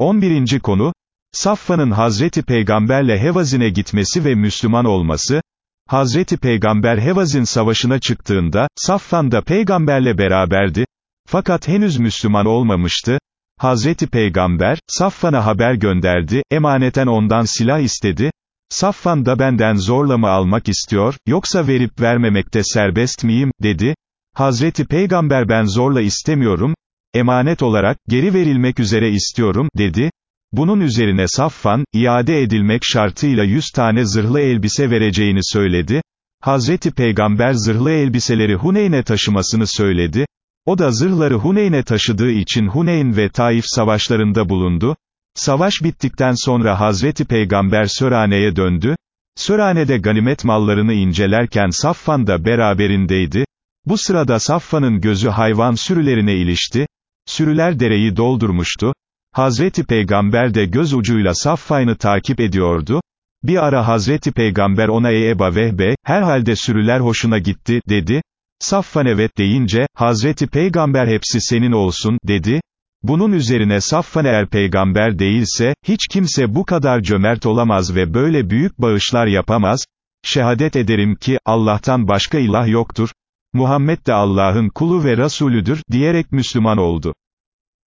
11. konu, Safvan'ın Hazreti Peygamberle Hevazin'e gitmesi ve Müslüman olması, Hazreti Peygamber Hevazin savaşına çıktığında, Safvan da peygamberle beraberdi, fakat henüz Müslüman olmamıştı, Hazreti Peygamber, Safvan'a haber gönderdi, emaneten ondan silah istedi, Safvan da benden zorla mı almak istiyor, yoksa verip vermemekte serbest miyim, dedi, Hazreti Peygamber ben zorla istemiyorum, emanet olarak, geri verilmek üzere istiyorum, dedi, bunun üzerine Safvan, iade edilmek şartıyla yüz tane zırhlı elbise vereceğini söyledi, Hazreti Peygamber zırhlı elbiseleri Huneyn'e taşımasını söyledi, o da zırhları Huneyn'e taşıdığı için Huneyn ve Taif savaşlarında bulundu, savaş bittikten sonra Hazreti Peygamber Sörane'ye döndü, Sörane'de ganimet mallarını incelerken Safvan da beraberindeydi, bu sırada Safvan'ın gözü hayvan sürülerine ilişti, sürüler dereyi doldurmuştu, Hazreti Peygamber de göz ucuyla Safvan'ı takip ediyordu, bir ara Hazreti Peygamber ona ey Eba Vehbe, herhalde sürüler hoşuna gitti, dedi, Safvan evet deyince, Hazreti Peygamber hepsi senin olsun, dedi, bunun üzerine Safvan eğer peygamber değilse, hiç kimse bu kadar cömert olamaz ve böyle büyük bağışlar yapamaz, şehadet ederim ki, Allah'tan başka ilah yoktur, Muhammed de Allah'ın kulu ve Rasulüdür, diyerek Müslüman oldu.